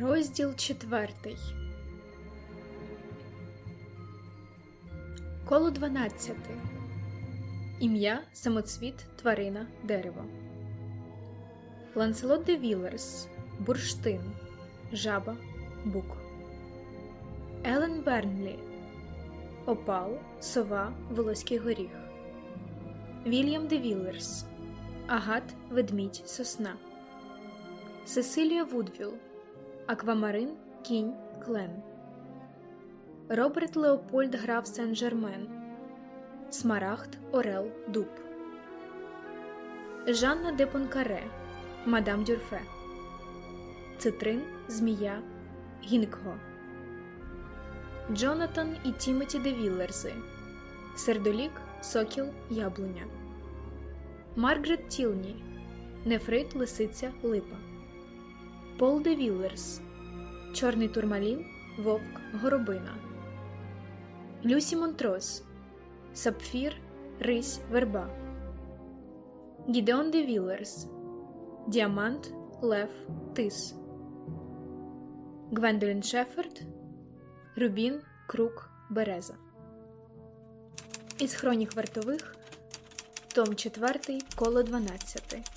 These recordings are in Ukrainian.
Розділ четвертий. Коло дванадцяте. Ім'я самоцвіт тварина дерево. Ланселот де Вілерс. Бурштин. Жаба. Бук. Елен Бернлі. Опал. Сова. Волоський горіх. Вільям де Вілерс. Агат. Ведмідь. Сосна. Сесилія Вудвіл. Аквамарин, Кінь, Клен, Роберт Леопольд граф Сен-Жермен, Смарагд, Орел, Дуб, Жанна де Понкаре, Мадам Дюрфе, Цитрин, Змія, Гінкго, Джонатан і Тімоті де Віллерзи, Сердолік, Сокіл, Яблуня, Маргарет Тілні, Нефрит, Лисиця, Липа. Пол де Віллерс, Чорний турмалін, Вовк, Горобина, Люсі Монтрос, Сапфір, Рись, Верба, Гідеон де Віллерс, Діамант, Лев, Тис, Гвендолін Шеферд, Рубін, Крук, Береза. Із хронік вартових, Том 4, коло 12.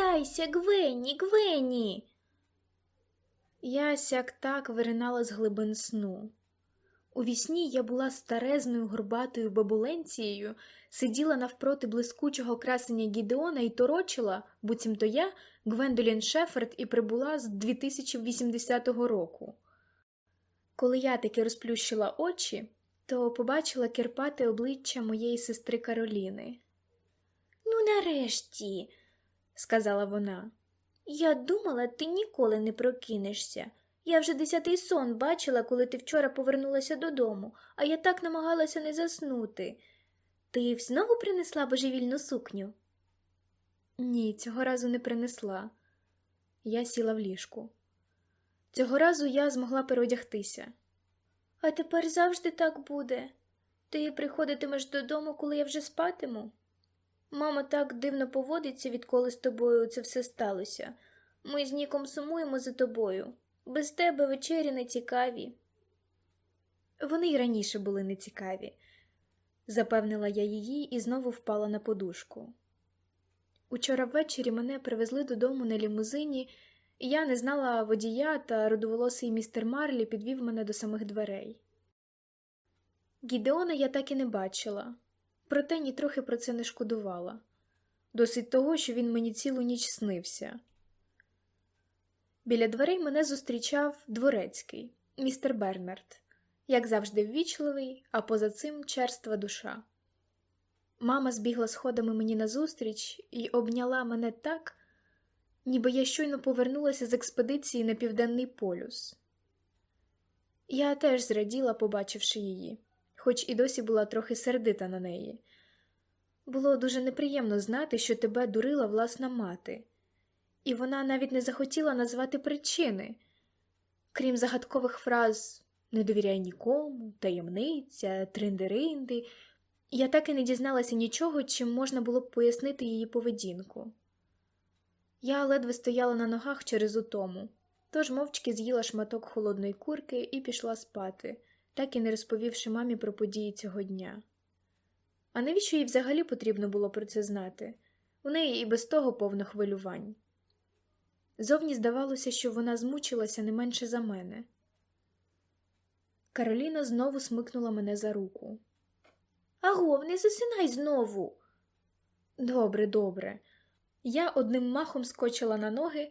Прокидайся, Гвені, Гвені. Я сяк так виринала з глибин сну. У вісні я була старезною горбатою бабуленцією, сиділа навпроти блискучого красення Гідеона і торочила, буцімто я, Гвендолін Шеферд, і прибула з 2080 року. Коли я таки розплющила очі, то побачила кирпате обличчя моєї сестри Кароліни. Ну, нарешті, сказала вона. Я думала, ти ніколи не прокинешся. Я вже десятий сон бачила, коли ти вчора повернулася додому, а я так намагалася не заснути. Ти знову принесла божевільну сукню? Ні, цього разу не принесла. Я сіла в ліжку. Цього разу я змогла переодягтися. А тепер завжди так буде. Ти приходитимеш додому, коли я вже спатиму. Мама так дивно поводиться, відколи з тобою це все сталося. Ми з Ніком сумуємо за тобою. Без тебе вечері не цікаві. Вони й раніше були нецікаві, запевнила я її і знову впала на подушку. Учора ввечері мене привезли додому на лімузині, і я не знала водія, та родоволосий містер Марлі підвів мене до самих дверей. Гідеона я так і не бачила, проте нітрохи про це не шкодувала. Досить того, що він мені цілу ніч снився. Біля дверей мене зустрічав дворецький, містер Бернард, як завжди ввічливий, а поза цим черства душа. Мама збігла сходами мені назустріч і обняла мене так, ніби я щойно повернулася з експедиції на Південний полюс. Я теж зраділа, побачивши її, хоч і досі була трохи сердита на неї. Було дуже неприємно знати, що тебе дурила власна мати, і вона навіть не захотіла назвати причини, крім загадкових фраз не довіряй нікому, таємниця, триндеринди. Я так і не дізналася нічого, чим можна було б пояснити її поведінку. Я ледве стояла на ногах через утому, тож мовчки з'їла шматок холодної курки і пішла спати, так і не розповівши мамі про події цього дня. А навіщо їй взагалі потрібно було про це знати? У неї і без того повно хвилювань. Зовні здавалося, що вона змучилася не менше за мене. Кароліна знову смикнула мене за руку. Агов, не засинай знову. Добре, добре. Я одним махом скочила на ноги,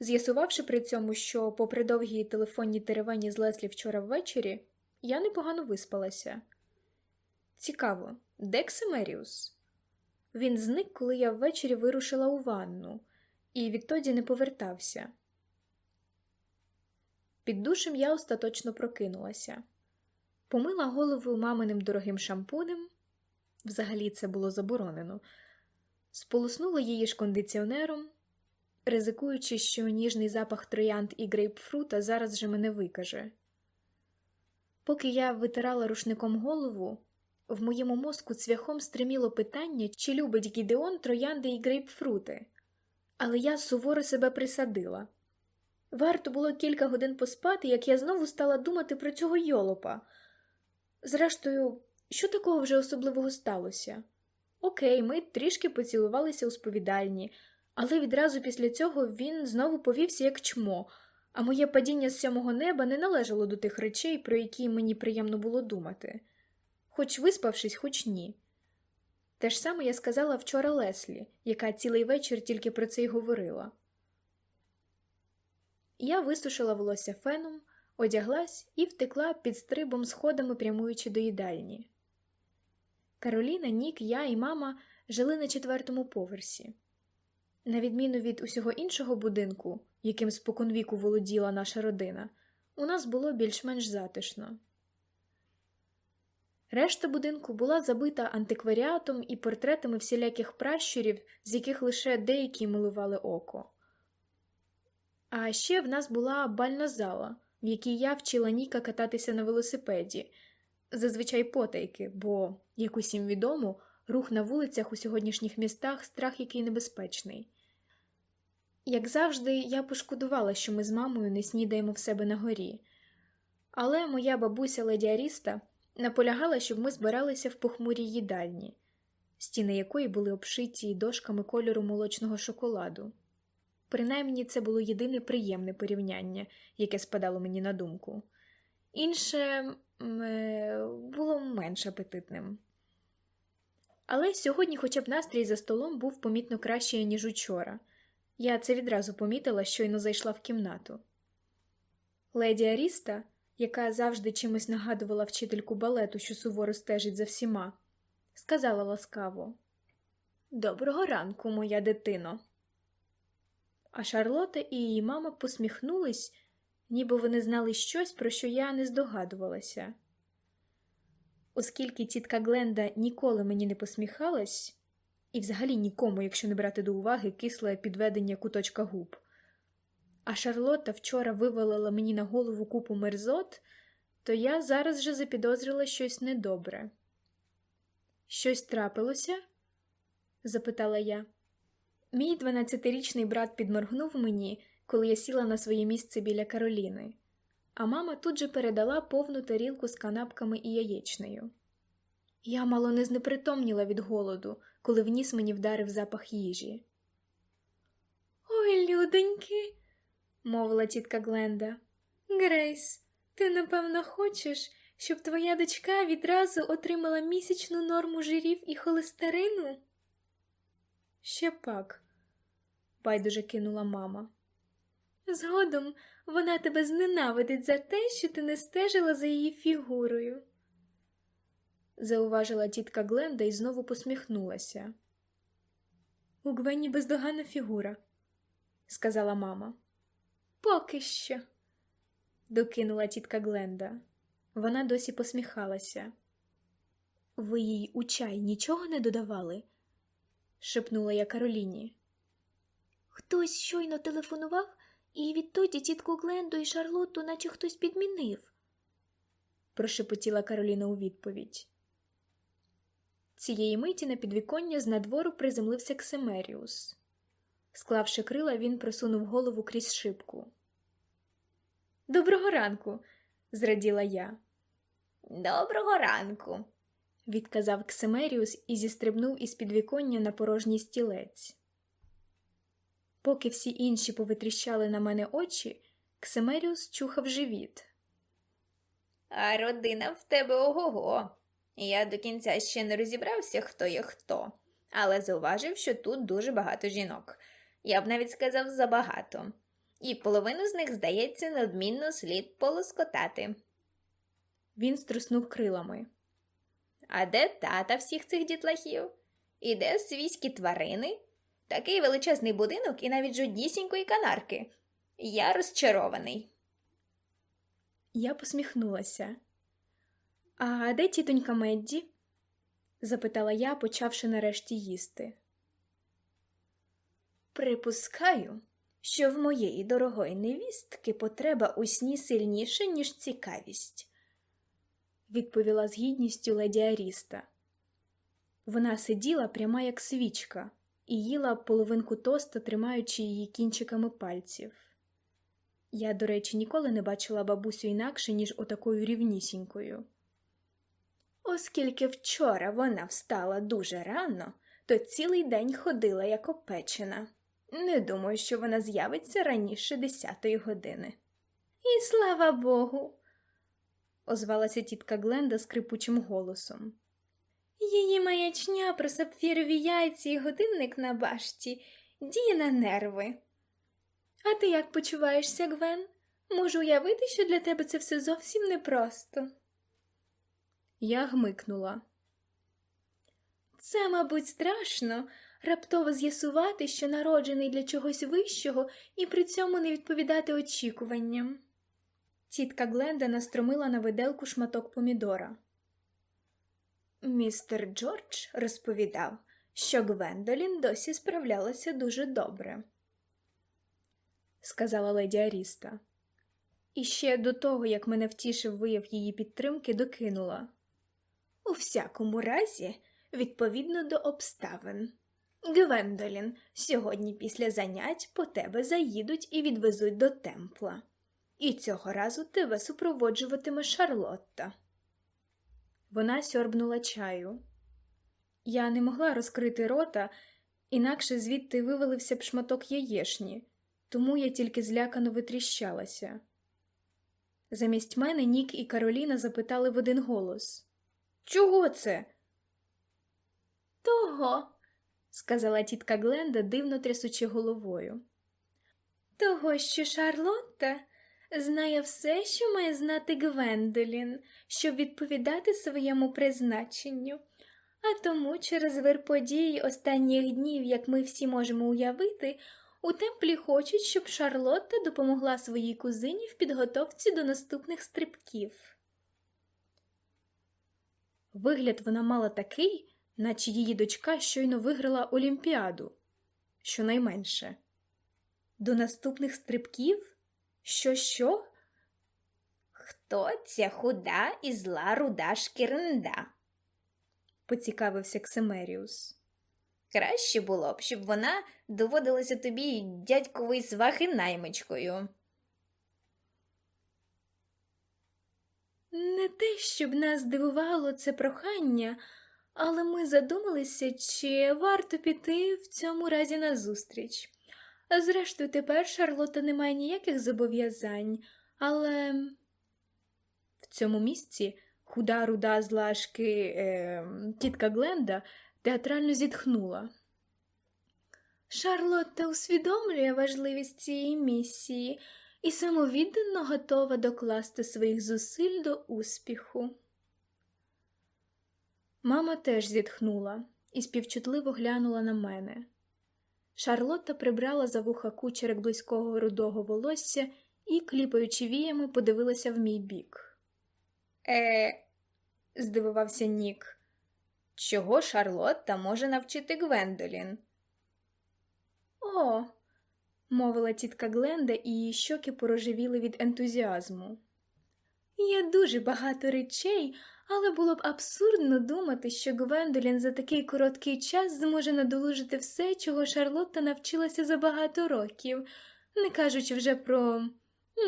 з'ясувавши при цьому, що, попри довгі телефонні теревені з Леслі вчора ввечері, я непогано виспалася. Цікаво, де Ксимеріус? Він зник, коли я ввечері вирушила у ванну, і відтоді не повертався. Під душем я остаточно прокинулася, помила голову маминим дорогим шампунем взагалі це було заборонено, сполоснула її ж кондиціонером, ризикуючи, що ніжний запах троянд і грейпфрута зараз же мене викаже. Поки я витирала рушником голову, В моєму мозку цвяхом стриміло питання, чи любить Гідеон троянди і грейпфрути. Але я суворо себе присадила. Варто було кілька годин поспати, як я знову стала думати про цього йолопа. Зрештою, що такого вже особливого сталося? Окей, ми трішки поцілувалися у сповідальні, але відразу після цього він знову повівся як чмо, а моє падіння з сьомого неба не належало до тих речей, про які мені приємно було думати, хоч виспавшись, хоч ні. Те ж саме я сказала вчора Леслі, яка цілий вечір тільки про це й говорила. Я висушила волосся феном, одяглась і втекла під стрибом сходами, прямуючи до їдальні. Кароліна, Нік, я і мама жили на четвертому поверсі. На відміну від усього іншого будинку, яким споконвіку володіла наша родина, у нас було більш-менш затишно. Решта будинку була забита антикваріатом і портретами всіляких пращурів, з яких лише деякі милували око. А ще в нас була бальна зала, в якій я вчила Ніка кататися на велосипеді, зазвичай потайки, бо, як усім відомо, рух на вулицях у сьогоднішніх містах страх який небезпечний. Як завжди, я пошкодувала, що ми з мамою не снідаємо в себе на горі, але моя бабуся леді Аріста наполягала, щоб ми збиралися в похмурій їдальні, стіни якої були обшиті дошками кольору молочного шоколаду. Принаймні, це було єдине приємне порівняння, яке спадало мені на думку. Інше е, було менш апетитним. Але сьогодні, хоча б настрій за столом був помітно кращий, ніж учора. Я це відразу помітила, щойно зайшла в кімнату. Леді Аріста, яка завжди чимось нагадувала вчительку балету, що суворо стежить за всіма, сказала ласкаво: Доброго ранку, моя дитино. А Шарлота і її мама посміхнулись, ніби вони знали щось, про що я не здогадувалася. Оскільки тітка Гленда ніколи мені не посміхалась, і взагалі нікому, якщо не брати до уваги кисле підведення куточка губ. А Шарлотта вчора вивалила мені на голову купу мерзот, то я зараз же запідозрила щось недобре. Щось трапилося? запитала я. Мій дванадцятирічний брат підморгнув мені, коли я сіла на своє місце біля Кароліни, а мама тут же передала повну тарілку з канапками і яєчнею. Я мало не знепритомніла від голоду, коли в ніс мені вдарив запах їжі. Ой, людоньки, мовила тітка Гленда. Грейс, ти напевно хочеш, щоб твоя дочка відразу отримала місячну норму жирів і холестерину? Ще пак, байдуже кинула мама. Згодом вона тебе зненавидить за те, що ти не стежила за її фігурою зауважила тітка Гленда і знову посміхнулася. У Гвенні бездоганна фігура, сказала мама. Поки що, докинула тітка Гленда. Вона досі посміхалася. Ви їй у чай нічого не додавали? шепнула я Кароліні. Хтось щойно телефонував, і відтоді тітку Гленду і Шарлотту, наче хтось підмінив, прошепотіла Кароліна у відповідь. Цієї миті на підвіконня з надвору приземлився Ксимеріус. Склавши крила, він просунув голову крізь шибку. Доброго ранку, зраділа я. Доброго ранку, відказав Ксимеріус і зістрибнув із підвіконня на порожній стілець. Поки всі інші повитріщали на мене очі, Ксимеріус чухав живіт. А родина в тебе ого. го Я до кінця ще не розібрався, хто є хто, але зауважив, що тут дуже багато жінок. Я б навіть сказав забагато, і половину з них, здається, неодмінно слід полоскотати. Він струснув крилами. А де тата всіх цих дітлахів? І де свійські тварини? Такий величезний будинок і навіть жоднісінької канарки. Я розчарований. Я посміхнулася. А де тітонька Медді? запитала я, почавши нарешті їсти. Припускаю, що в моєї дорогої невістки потреба у сні сильніша, ніж цікавість, відповіла з гідністю леді Аріста. Вона сиділа пряма як свічка і їла половинку тоста, тримаючи її кінчиками пальців. Я, до речі, ніколи не бачила бабусю інакше, ніж отакою рівнісінькою. Оскільки вчора вона встала дуже рано, то цілий день ходила як опечена. Не думаю, що вона з'явиться раніше десятої години. І слава Богу, озвалася тітка Гленда скрипучим голосом. Її маячня про сапфірові яйці і годинник на башті діє на нерви. А ти як почуваєшся, Гвен? Можу уявити, що для тебе це все зовсім непросто. Я гмикнула. Це, мабуть, страшно раптово з'ясувати, що народжений для чогось вищого і при цьому не відповідати очікуванням. Тітка Гленда настромила на виделку шматок помідора. Містер Джордж розповідав, що Гвендолін досі справлялася дуже добре, сказала леді Аріста. І ще до того, як мене втішив вияв її підтримки, докинула. У всякому разі, відповідно до обставин. Гвендолін, сьогодні після занять по тебе заїдуть і відвезуть до темпла. І цього разу тебе супроводжуватиме Шарлотта. Вона сьорбнула чаю. Я не могла розкрити рота, інакше звідти вивалився б шматок яєшні, тому я тільки злякано витріщалася. Замість мене Нік і Кароліна запитали в один голос Чого це? Того, сказала тітка Гленда, дивно трясучи головою. Того, що Шарлотта знає все, що має знати Гвендолін, щоб відповідати своєму призначенню. А тому через вир подій останніх днів, як ми всі можемо уявити, у темплі хочуть, щоб Шарлотта допомогла своїй кузині в підготовці до наступних стрибків. Вигляд вона мала такий, наче її дочка щойно виграла Олімпіаду, щонайменше. До наступних стрибків? Що, що? Хто ця худа і зла руда шкірнда? поцікавився Ксимеріус. Краще було б, щоб вона доводилася тобі дядькової свахи наймичкою. Не те, щоб нас дивувало це прохання, але ми задумалися, чи варто піти в цьому разі назустріч. Зрештою, тепер Шарлота не має ніяких зобов'язань, але в цьому місці худа руда з лашки е, тітка Гленда театрально зітхнула. Шарлотта усвідомлює важливість цієї місії і самовіддано готова докласти своїх зусиль до успіху. Мама теж зітхнула і співчутливо глянула на мене. Шарлотта прибрала за вуха кучерик близького рудого волосся і, кліпаючи віями, подивилася в мій бік. Е, здивувався Нік. Чого Шарлотта може навчити Гвендолін? О, мовила тітка Гленда, і її щоки порожевіли від ентузіазму. Є дуже багато речей, але було б абсурдно думати, що Гвендолін за такий короткий час зможе надолужити все, чого Шарлотта навчилася за багато років, не кажучи вже про,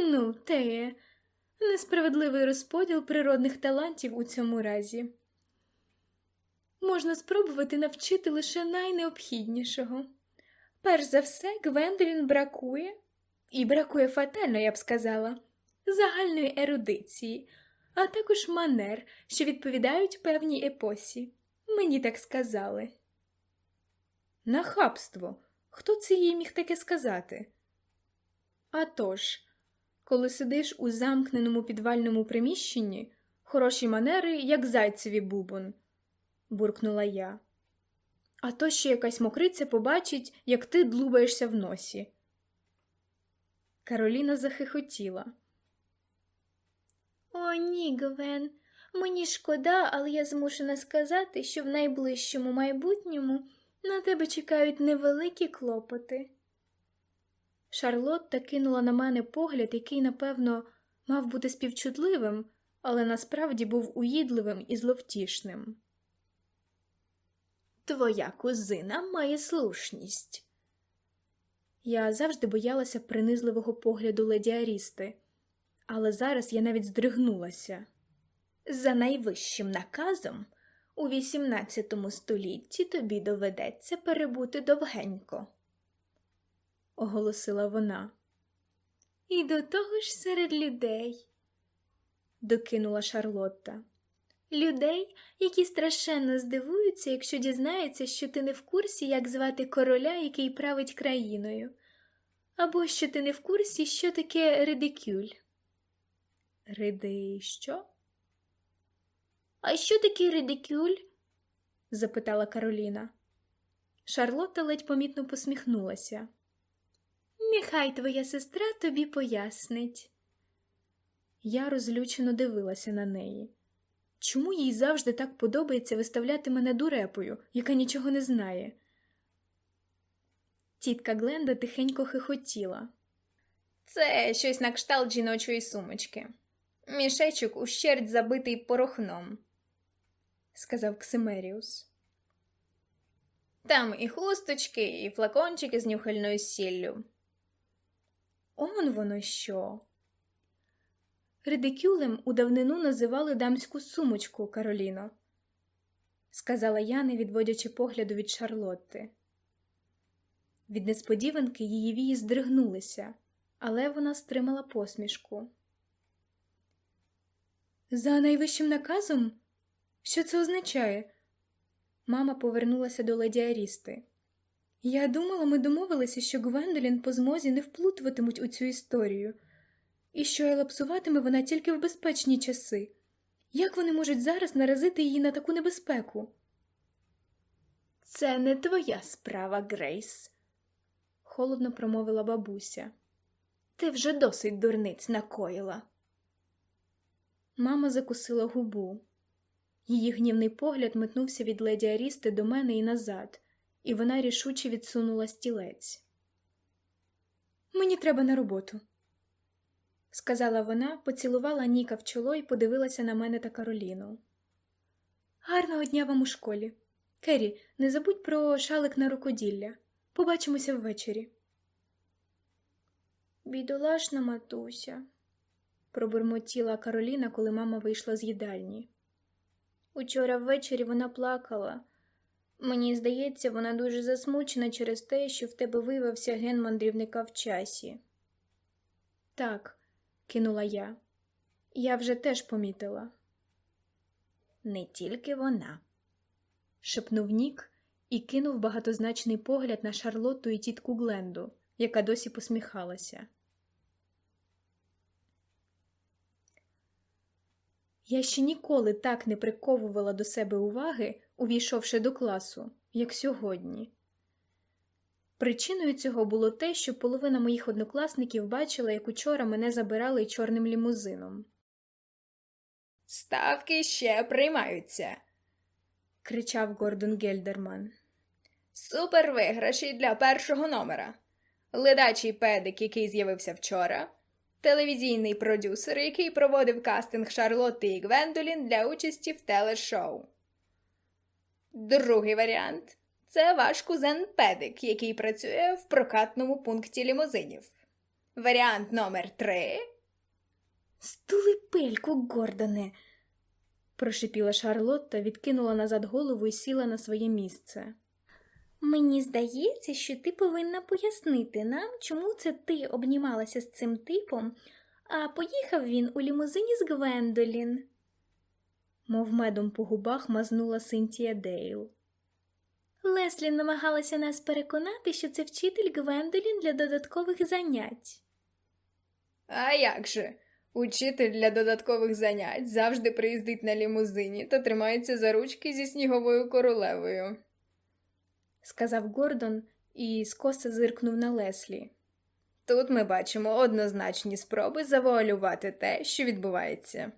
ну, те, несправедливий розподіл природних талантів у цьому разі. Можна спробувати навчити лише найнеобхіднішого. Перш за все, Гвендолін бракує, і бракує фатально, я б сказала, загальної ерудиції, а також манер, що відповідають певній епосі. Мені так сказали. Нахабство. Хто це їй міг таке сказати? А тож, коли сидиш у замкненому підвальному приміщенні, хороші манери, як зайцеві бубон, буркнула я. А то ще якась мокриця побачить, як ти длубаєшся в носі. Кароліна захихотіла. О, ні, Гвен, мені шкода, але я змушена сказати, що в найближчому майбутньому на тебе чекають невеликі клопоти. Шарлотта кинула на мене погляд, який, напевно, мав бути співчутливим, але насправді був уїдливим і зловтішним. Твоя кузина має слушність. Я завжди боялася принизливого погляду леді Арісти, але зараз я навіть здригнулася. За найвищим наказом у XVIII столітті тобі доведеться перебути довгенько, оголосила вона. І до того ж серед людей, докинула Шарлотта. Людей, які страшенно здивуються, якщо дізнаються, що ти не в курсі, як звати короля, який править країною, або що ти не в курсі, що таке редикюль. Риди що? А що таке редикюль? запитала Кароліна. Шарлотта ледь помітно посміхнулася. Нехай твоя сестра тобі пояснить. Я розлючено дивилася на неї. Чому їй завжди так подобається виставляти мене дурепою, яка нічого не знає? Тітка Гленда тихенько хихотіла. Це щось на кшталт жіночої сумочки. Мішечок ущерть забитий порохном, сказав Ксимеріус. Там і хусточки, і флакончики з нюхальною сіллю. Он воно що. Редикюлем у давнину називали дамську сумочку, Кароліно, сказала я, не відводячи погляду від Шарлотти. Від несподіванки її вії здригнулися, але вона стримала посмішку. За найвищим наказом? Що це означає? Мама повернулася до леді Арісти. Я думала, ми домовилися, що Гвендолін по змозі не вплутуватимуть у цю історію, і що елапсуватиме вона тільки в безпечні часи. Як вони можуть зараз наразити її на таку небезпеку? Це не твоя справа, Грейс, холодно промовила бабуся. Ти вже досить дурниць накоїла. Мама закусила губу. Її гнівний погляд метнувся від леді Арісти до мене і назад, і вона рішуче відсунула стілець. Мені треба на роботу, сказала вона, поцілувала Ніка в чоло і подивилася на мене та Кароліну. Гарного дня вам у школі. Керрі, не забудь про шалик на рукоділля. Побачимося ввечері. Бідолашна матуся, пробурмотіла Кароліна, коли мама вийшла з їдальні. Учора ввечері вона плакала. Мені здається, вона дуже засмучена через те, що в тебе виявився ген мандрівника в часі. Так, кинула я. Я вже теж помітила. Не тільки вона, шепнув Нік і кинув багатозначний погляд на Шарлотту і тітку Гленду, яка досі посміхалася. Я ще ніколи так не приковувала до себе уваги, увійшовши до класу, як сьогодні. Причиною цього було те, що половина моїх однокласників бачила, як учора мене забирали чорним лімузином. Ставки ще приймаються, кричав Гордон Гельдерман. Супер виграші для першого номера. Ледачий педик, який з'явився вчора, телевізійний продюсер, який проводив кастинг Шарлотти і Гвендолін для участі в телешоу. Другий варіант це ваш кузен Педик, який працює в прокатному пункті лімузинів. Варіант номер три. Стули пельку, Гордоне, прошипіла Шарлотта, відкинула назад голову і сіла на своє місце. Мені здається, що ти повинна пояснити нам, чому це ти обнімалася з цим типом, а поїхав він у лімузині з Гвендолін. Мов медом по губах мазнула Синтія Дейл. Леслі намагалася нас переконати, що це вчитель Гвендолін для додаткових занять. А як же? Учитель для додаткових занять завжди приїздить на лімузині та тримається за ручки зі сніговою королевою, сказав Гордон і скоса зиркнув на Леслі. Тут ми бачимо однозначні спроби завуалювати те, що відбувається.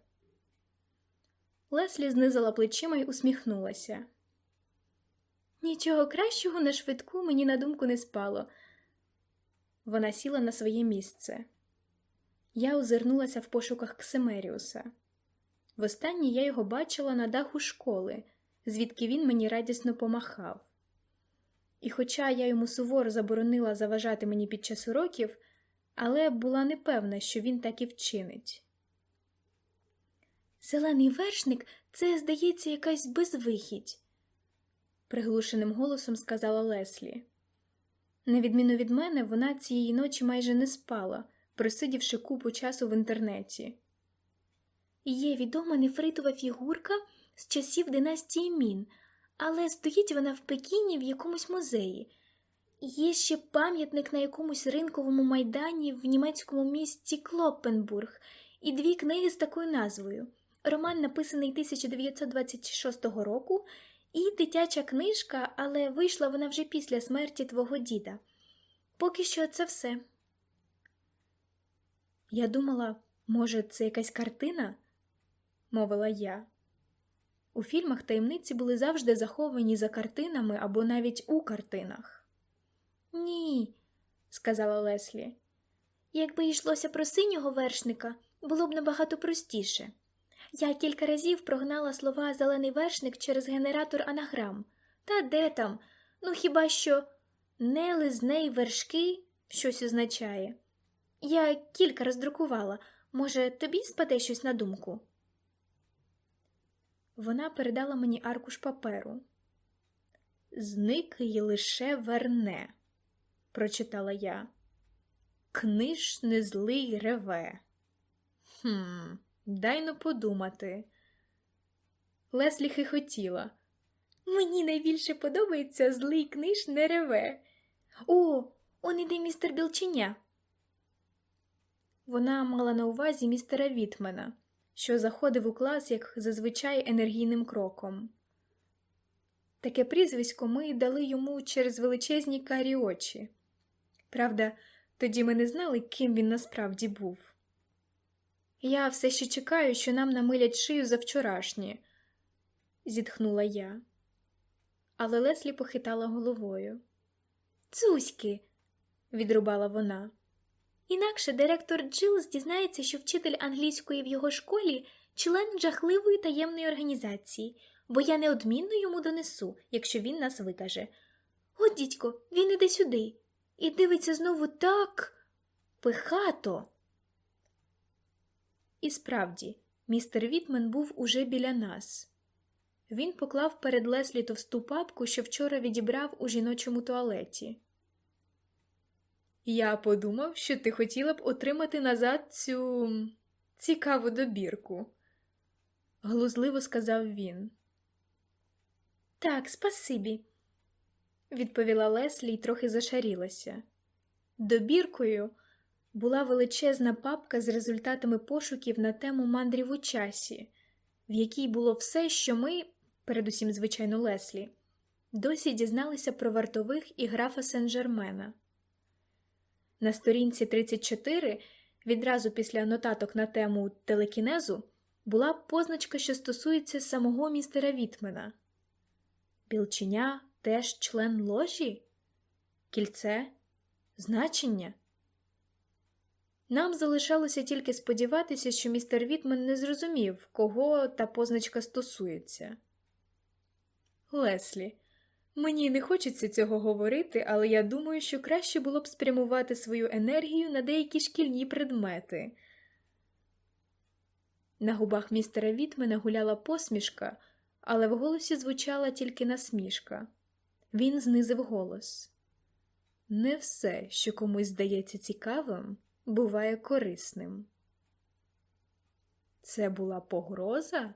Леслі знизила плечима й усміхнулася. Нічого кращого на швидку мені на думку не спало. Вона сіла на своє місце. Я озирнулася в пошуках Ксимеріуса. Востаннє я його бачила на даху школи, звідки він мені радісно помахав. І хоча я йому суворо заборонила заважати мені під час уроків, але була непевна, що він так і вчинить. Зелений вершник це, здається, якась безвихідь, приглушеним голосом сказала Леслі. На відміну від мене, вона цієї ночі майже не спала, просидівши купу часу в інтернеті. Є відома нефритова фігурка з часів династії Мін, але стоїть вона в Пекіні в якомусь музеї. Є ще пам'ятник на якомусь ринковому майдані в німецькому місті Клоппенбург і дві книги з такою назвою. Роман написаний 1926 року, і дитяча книжка, але вийшла вона вже після смерті твого діда. Поки що це все. Я думала, може, це якась картина? мовила я. У фільмах таємниці були завжди заховані за картинами або навіть у картинах. Ні, сказала Леслі. Якби йшлося про синього вершника, було б набагато простіше. Я кілька разів прогнала слова зелений вершник через генератор анаграм. Та де там? Ну хіба що не лизней вершки щось означає. Я кілька роздрукувала. Може, тобі спаде щось на думку? Вона передала мені аркуш паперу. Зник й лише верне, прочитала я. Книж не злий реве. Хм, дай ну подумати. Леслі хихотіла. Мені найбільше подобається злий книж не реве. О, он іде містер Білченя. Вона мала на увазі містера Вітмена, що заходив у клас, як зазвичай енергійним кроком. Таке прізвисько ми дали йому через величезні карі очі. Правда, тоді ми не знали, ким він насправді був. Я все ще чекаю, що нам намилять шию за вчорашнє, зітхнула я. Але Леслі похитала головою. Цуськи, відрубала вона. Інакше директор Джилс дізнається, що вчитель англійської в його школі член жахливої таємної організації, бо я неодмінно йому донесу, якщо він нас викаже. От, дідько, він іде сюди і дивиться знову так пихато. І справді, містер Вітмен був уже біля нас. Він поклав перед Леслі товсту папку, що вчора відібрав у жіночому туалеті. Я подумав, що ти хотіла б отримати назад цю цікаву добірку, глузливо сказав він. Так, спасибі, відповіла Леслі і трохи зашарілася. Добіркою була величезна папка з результатами пошуків на тему мандрів у часі, в якій було все, що ми, передусім, звичайно, Леслі, досі дізналися про вартових і графа Сен-Жермена. На сторінці 34, відразу після нотаток на тему телекінезу, була позначка, що стосується самого містера Вітмена. Білченя теж член ложі? Кільце? Значення? Нам залишалося тільки сподіватися, що містер Вітмен не зрозумів, кого та позначка стосується. Леслі, мені не хочеться цього говорити, але я думаю, що краще було б спрямувати свою енергію на деякі шкільні предмети. На губах містера Вітмена гуляла посмішка, але в голосі звучала тільки насмішка. Він знизив голос. Не все, що комусь здається цікавим, буває корисним. Це була погроза?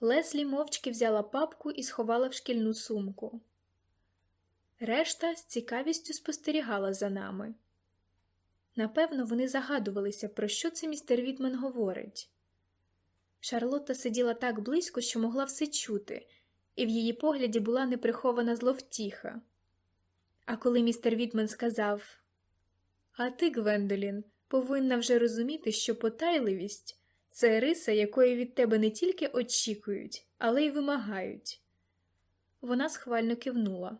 Леслі мовчки взяла папку і сховала в шкільну сумку. Решта з цікавістю спостерігала за нами. Напевно, вони загадувалися, про що це містер Вітмен говорить. Шарлотта сиділа так близько, що могла все чути, і в її погляді була неприхована зловтіха. А коли містер Вітмен сказав А ти, Гвендолін, повинна вже розуміти, що потайливість це риса, якої від тебе не тільки очікують, але й вимагають. Вона схвально кивнула.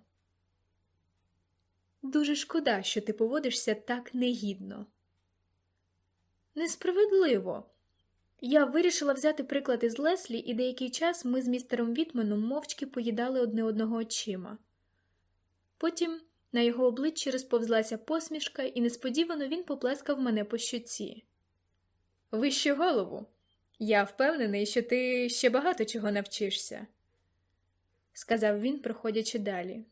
Дуже шкода, що ти поводишся так негідно. Несправедливо. Я вирішила взяти приклад із Леслі, і деякий час ми з містером Вітменом мовчки поїдали одне одного очима. Потім на його обличчі розповзлася посмішка, і несподівано він поплескав мене по щоці. Вище голову. Я впевнений, що ти ще багато чого навчишся, сказав він, проходячи далі.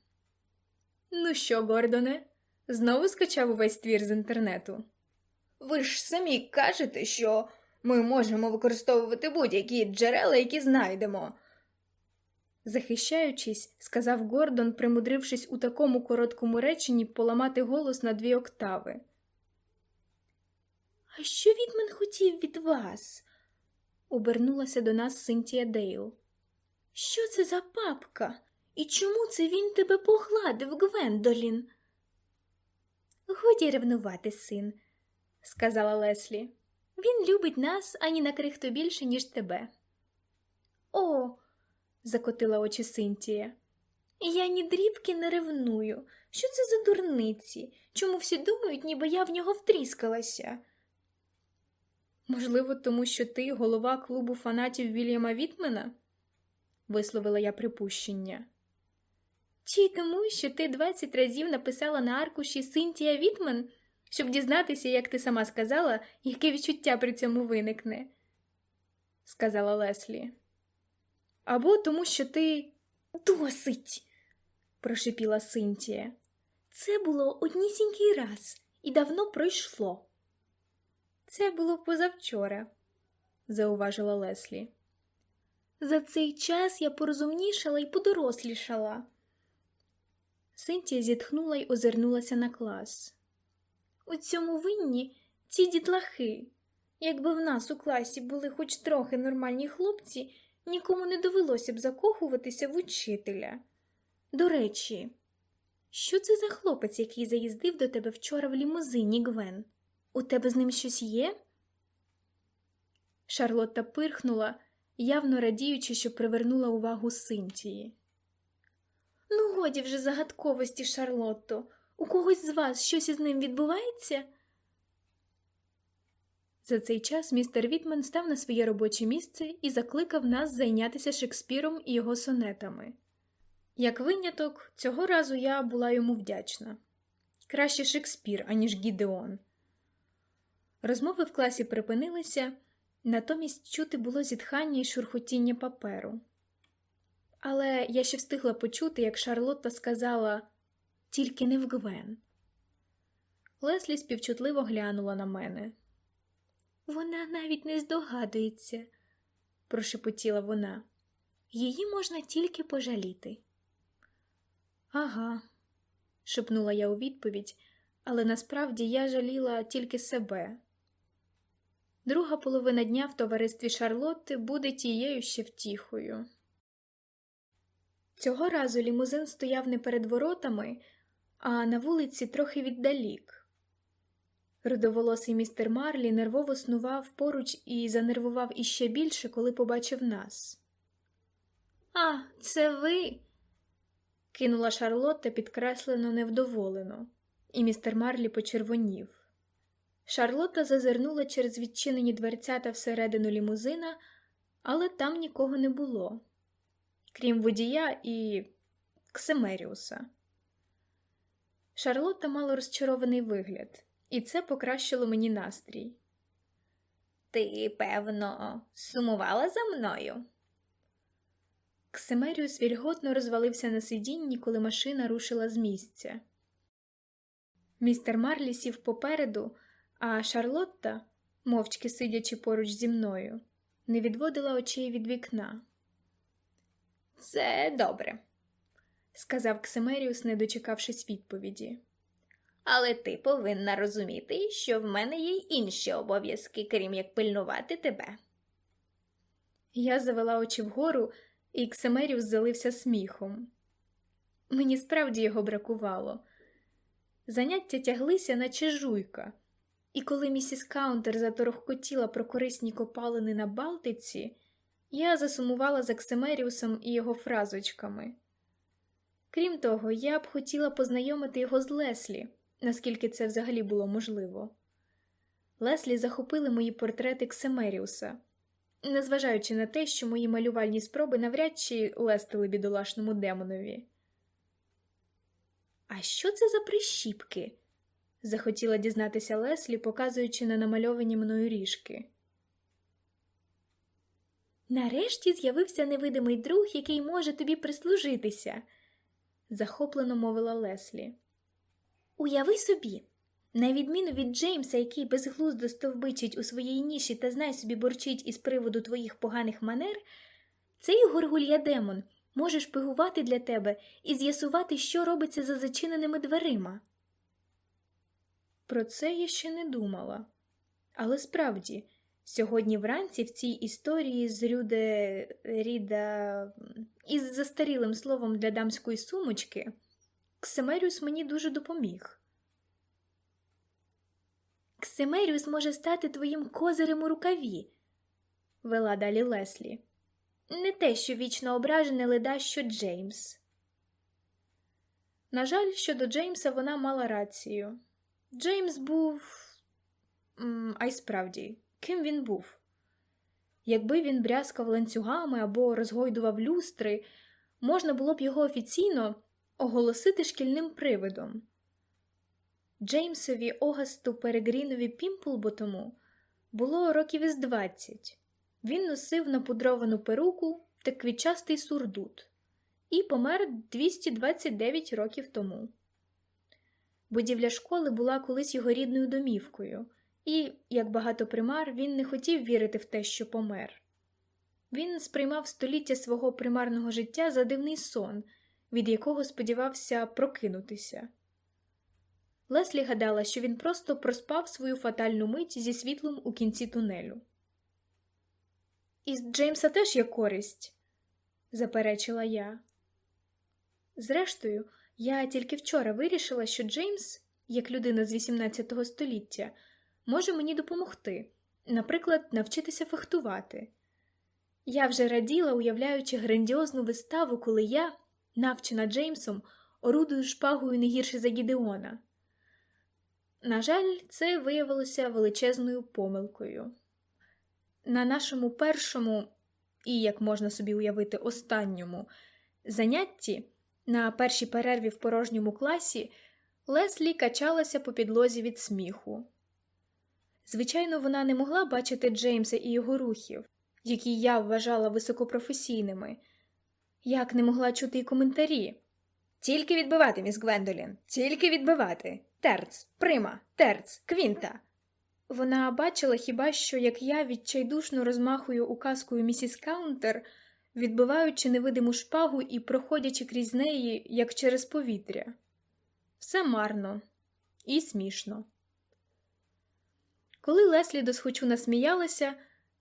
Ну що, Гордоне, знову скачав увесь твір з інтернету. Ви ж самі кажете, що ми можемо використовувати будь-які джерела, які знайдемо. Захищаючись, сказав Гордон, примудрившись у такому короткому реченні поламати голос на дві октави. А що Вітмен хотів від вас? обернулася до нас Синтія Дейл. Що це за папка? І чому це він тебе погладив, Гвендолін? Годі ревнувати, Син, сказала Леслі. Він любить нас ані на крихту більше, ніж тебе. О, закотила очі Синтія. Я ні дрібки не ревную. Що це за дурниці? Чому всі думають, ніби я в нього втріскалася? Можливо, тому що ти голова клубу фанатів Вільяма Вітмена? висловила я припущення. Чи тому, що ти двадцять разів написала на аркуші Синтія Вітмен, щоб дізнатися, як ти сама сказала, яке відчуття при цьому виникне, сказала Леслі. Або тому, що ти досить, прошипіла Синтія. Це було однісінький раз і давно пройшло. Це було позавчора, зауважила Леслі. За цей час я порозумнішала і подорослішала. Синтія зітхнула й озирнулася на клас. У цьому винні ці дітлахи. Якби в нас у класі були хоч трохи нормальні хлопці, нікому не довелося б закохуватися в учителя. До речі, що це за хлопець, який заїздив до тебе вчора в лімузині, Гвен? У тебе з ним щось є? Шарлотта пирхнула, явно радіючи, що привернула увагу Синтії. Ну, годі вже загадковості, Шарлотто. У когось з вас щось із ним відбувається? За цей час містер Вітмен став на своє робоче місце і закликав нас зайнятися Шекспіром і його сонетами. Як виняток, цього разу я була йому вдячна краще Шекспір, аніж Гідеон. Розмови в класі припинилися, натомість чути було зітхання і шурхотіння паперу. Але я ще встигла почути, як Шарлотта сказала тільки не в Гвен. Леслі співчутливо глянула на мене. Вона навіть не здогадується, прошепотіла вона. Її можна тільки пожаліти. Ага, шепнула я у відповідь, але насправді я жаліла тільки себе. Друга половина дня в товаристві Шарлотти буде тією ще втіхою. Цього разу лімузин стояв не перед воротами, а на вулиці трохи віддалік. Рудоволосий містер Марлі нервово снував поруч і занервував іще більше, коли побачив нас. А, це ви? кинула Шарлотта підкреслено невдоволено, і містер Марлі почервонів. Шарлотта зазирнула через відчинені дверцята всередину лімузина, але там нікого не було, крім водія і Ксемеріуса. Шарлотта мала розчарований вигляд, і це покращило мені настрій. Ти, певно, сумувала за мною? Ксемеріус вільготно розвалився на сидінні, коли машина рушила з місця. Містер Марлі сів попереду, а Шарлотта, мовчки сидячи поруч зі мною, не відводила очей від вікна. Це добре, сказав Ксемеріус, не дочекавшись відповіді. Але ти повинна розуміти, що в мене є й інші обов'язки, крім як пильнувати тебе. Я завела очі вгору, і Ксемеріус залився сміхом. Мені справді його бракувало. Заняття тяглися, наче жуйка, і коли місіс Каунтер заторохкотіла про корисні копалини на Балтиці, я засумувала за Ксемеріусом і його фразочками. Крім того, я б хотіла познайомити його з Леслі, наскільки це взагалі було можливо. Леслі захопили мої портрети Ксемеріуса, незважаючи на те, що мої малювальні спроби навряд чи лестили бідолашному демонові. А що це за прищіпки? захотіла дізнатися Леслі, показуючи на намальовані мною ріжки. Нарешті з'явився невидимий друг, який може тобі прислужитися, захоплено мовила Леслі. Уяви собі, на відміну від Джеймса, який безглуздо стовбичить у своїй ніші та знай собі борчить із приводу твоїх поганих манер, цей горгулья демон може шпигувати для тебе і з'ясувати, що робиться за зачиненими дверима. Про це я ще не думала. Але справді, сьогодні вранці в цій історії з Рюде Ріда із застарілим словом для дамської сумочки, Ксимеріус мені дуже допоміг. Ксимеріус може стати твоїм козирем у рукаві, вела далі Леслі. Не те, що вічно ображене леда, що Джеймс. На жаль, щодо Джеймса вона мала рацію. Джеймс був. А й справді, ким він був? Якби він брязкав ланцюгами або розгойдував люстри, можна було б його офіційно оголосити шкільним привидом. Джеймсові Огасту Перегрінові Пімплботому було років із двадцять. Він носив напудровану перуку та квітчастий сурдут і помер 229 років тому. Будівля школи була колись його рідною домівкою, і, як багато примар, він не хотів вірити в те, що помер. Він сприймав століття свого примарного життя за дивний сон, від якого сподівався прокинутися. Леслі гадала, що він просто проспав свою фатальну мить зі світлом у кінці тунелю. Із Джеймса теж є користь, заперечила я. Зрештою, я тільки вчора вирішила, що Джеймс, як людина з 18 століття, може мені допомогти, наприклад, навчитися фехтувати. Я вже раділа, уявляючи грандіозну виставу, коли я, навчена Джеймсом, орудую шпагою не гірше за Гідеона. На жаль, це виявилося величезною помилкою. На нашому першому і, як можна собі уявити, останньому занятті на першій перерві в порожньому класі Леслі качалася по підлозі від сміху. Звичайно, вона не могла бачити Джеймса і його рухів, які я вважала високопрофесійними, як не могла чути й коментарі. Тільки відбивати, міс Гвендолін, тільки відбивати. Терц, прима, терц, квінта. Вона бачила хіба що, як я відчайдушно розмахую указкою місіс Каунтер, відбиваючи невидиму шпагу і проходячи крізь неї, як через повітря. Все марно і смішно. Коли Леслі досхочу насміялася,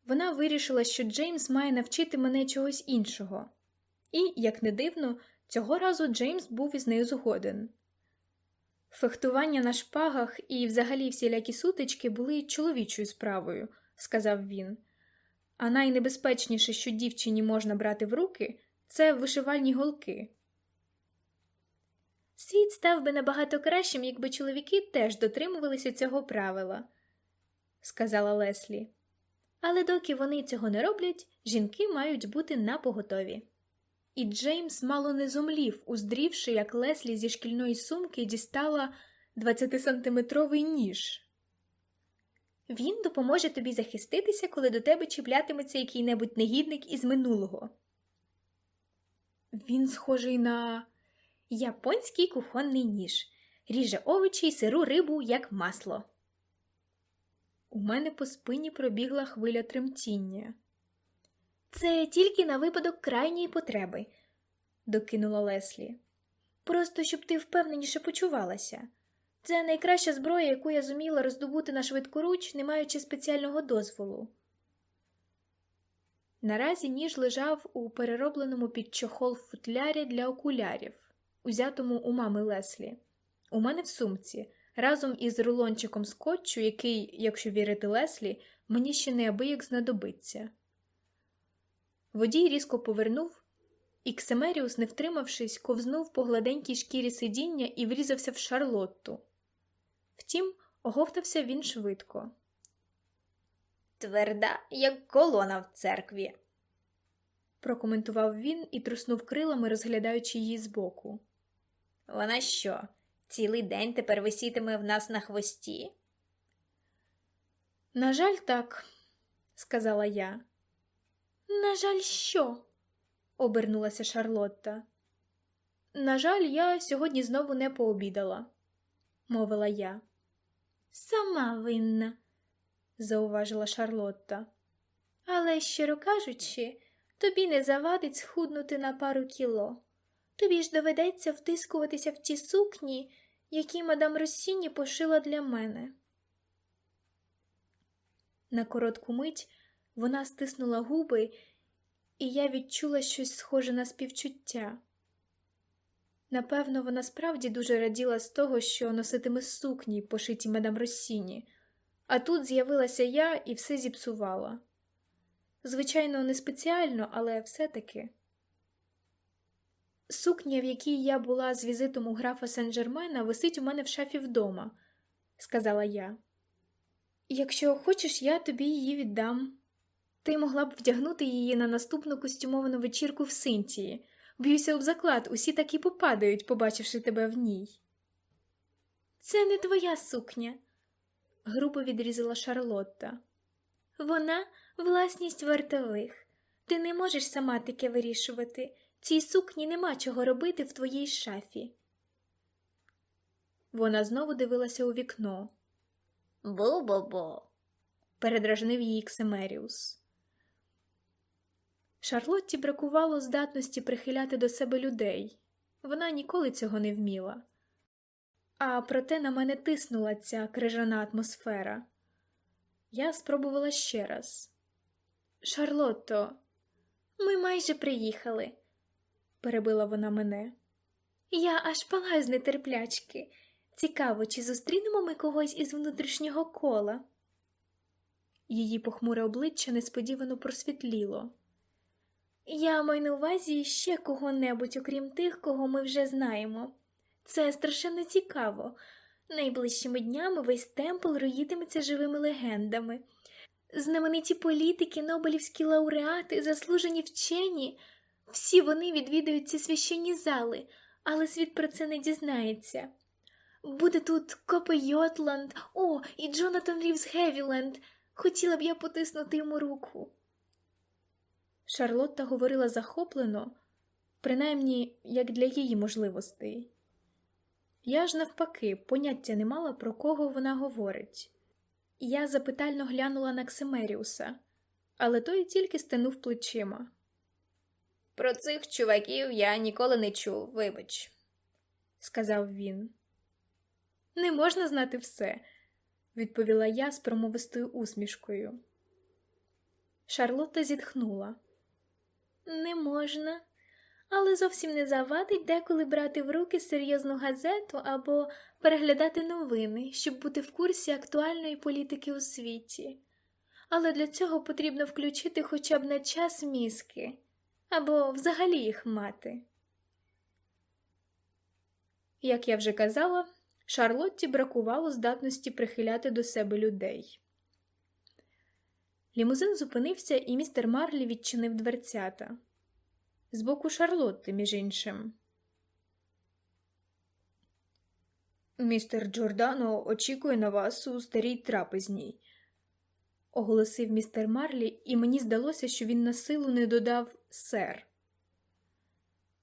вона вирішила, що Джеймс має навчити мене чогось іншого. І, як не дивно, цього разу Джеймс був із нею згоден. Фехтування на шпагах і взагалі всілякі сутички були чоловічою справою, сказав він. А найнебезпечніше, що дівчині можна брати в руки, це вишивальні голки. Світ став би набагато кращим, якби чоловіки теж дотримувалися цього правила, сказала Леслі. Але доки вони цього не роблять, жінки мають бути напоготові. І Джеймс мало не зумлів, уздрівши, як Леслі зі шкільної сумки дістала 20-сантиметровий ніж. Він допоможе тобі захиститися, коли до тебе чіплятиметься який-небудь негідник із минулого. Він схожий на японський кухонний ніж, ріже овочі й сиру рибу, як масло. У мене по спині пробігла хвиля тремтіння. Це тільки на випадок крайньої потреби, докинула Леслі. Просто щоб ти впевненіше почувалася. Це найкраща зброя, яку я зуміла роздобути на швидкоруч, не маючи спеціального дозволу. Наразі ніж лежав у переробленому під чохол футлярі для окулярів, узятому у мами Леслі. У мене в сумці, разом із рулончиком скотчу, який, якщо вірити Леслі, мені ще неабияк знадобиться. Водій різко повернув, і Ксемеріус, не втримавшись, ковзнув по гладенькій шкірі сидіння і врізався в шарлотту. Втім, оговтався він швидко. Тверда, як колона в церкві. прокоментував він і труснув крилами, розглядаючи її збоку. Вона що, цілий день тепер висітиме в нас на хвості? На жаль, так, сказала я. На жаль, що? обернулася Шарлотта. На жаль, я сьогодні знову не пообідала, мовила я. Сама винна, зауважила Шарлотта. Але, щиро кажучи, тобі не завадить схуднути на пару кіло. Тобі ж доведеться втискуватися в ті сукні, які мадам Росіні пошила для мене. На коротку мить вона стиснула губи, і я відчула щось схоже на співчуття. Напевно, вона справді дуже раділа з того, що носитиме сукні, пошиті мадам Росіні, а тут з'явилася я і все зіпсувала. Звичайно, не спеціально, але все-таки. Сукня, в якій я була з візитом у графа Сен-Жермена, висить у мене в шафі вдома, сказала я. Якщо хочеш, я тобі її віддам. Ти могла б вдягнути її на наступну костюмовану вечірку в Синтії. Б'юся об заклад, усі так і попадають, побачивши тебе в ній. Це не твоя сукня, грубо відрізала Шарлотта. Вона власність вартових. Ти не можеш сама таке вирішувати. Цій сукні нема чого робити в твоїй шафі. Вона знову дивилася у вікно. Бо-бо-бо, передражнив її Ксимеріус. Шарлотті бракувало здатності прихиляти до себе людей. Вона ніколи цього не вміла. А проте на мене тиснула ця крижана атмосфера. Я спробувала ще раз. Шарлотто, ми майже приїхали, перебила вона мене. Я аж палаю з нетерплячки. Цікаво, чи зустрінемо ми когось із внутрішнього кола. Її похмуре обличчя несподівано просвітліло. Я маю на увазі ще кого-небудь, окрім тих, кого ми вже знаємо. Це страшенно цікаво. Найближчими днями весь темпл роїтиметься живими легендами. Знамениті політики, нобелівські лауреати, заслужені вчені, всі вони відвідують ці священні зали, але світ про це не дізнається. Буде тут Копи Йотланд, о, і Джонатан Рівс Гевіленд. Хотіла б я потиснути йому руку. Шарлотта говорила захоплено, принаймні як для її можливостей. Я ж, навпаки, поняття не мала, про кого вона говорить. Я запитально глянула на Ксимеріуса, але той тільки стенув плечима. Про цих чуваків я ніколи не чув, вибач, сказав він. Не можна знати все, відповіла я з промовистою усмішкою. Шарлотта зітхнула. Не можна, але зовсім не завадить деколи брати в руки серйозну газету або переглядати новини, щоб бути в курсі актуальної політики у світі. Але для цього потрібно включити хоча б на час мізки або взагалі їх мати. Як я вже казала, Шарлотті бракувало здатності прихиляти до себе людей. Лімузин зупинився, і містер Марлі відчинив дверцята. З боку Шарлотти, між іншим. Містер Джордано очікує на вас у старій трапезній, оголосив містер Марлі, і мені здалося, що він на силу не додав сер.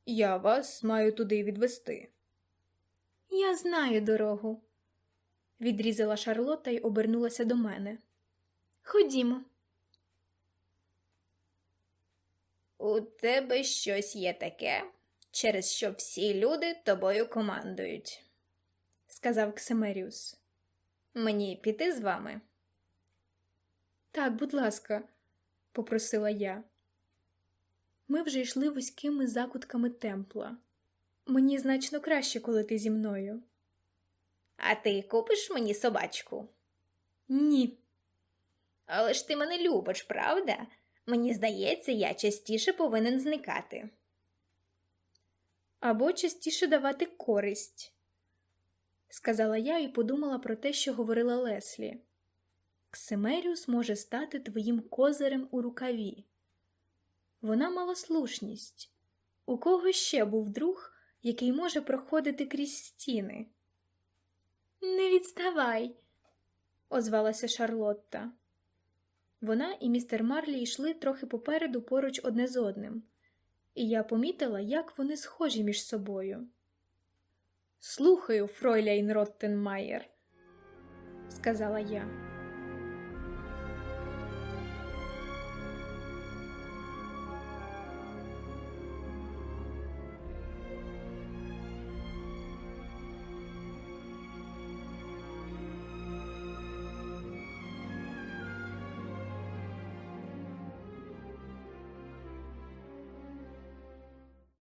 Я вас маю туди відвести. Я знаю дорогу, відрізала Шарлотта й обернулася до мене. Ходімо. У тебе щось є таке, через що всі люди тобою командують, сказав Ксимеріус. Мені піти з вами? Так, будь ласка, попросила я. Ми вже йшли вузькими закутками темпла. Мені значно краще, коли ти зі мною. А ти купиш мені собачку? Ні. Але ж ти мене любиш, правда? Мені здається, я частіше повинен зникати. Або частіше давати користь, сказала я і подумала про те, що говорила Леслі. Ксимеріус може стати твоїм козирем у рукаві. Вона мала слушність. У кого ще був друг, який може проходити крізь стіни? Не відставай. озвалася Шарлотта. Вона і містер Марлі йшли трохи попереду поруч одне з одним, і я помітила, як вони схожі між собою. Слухаю, Фройляйн Роттенмаєр, сказала я.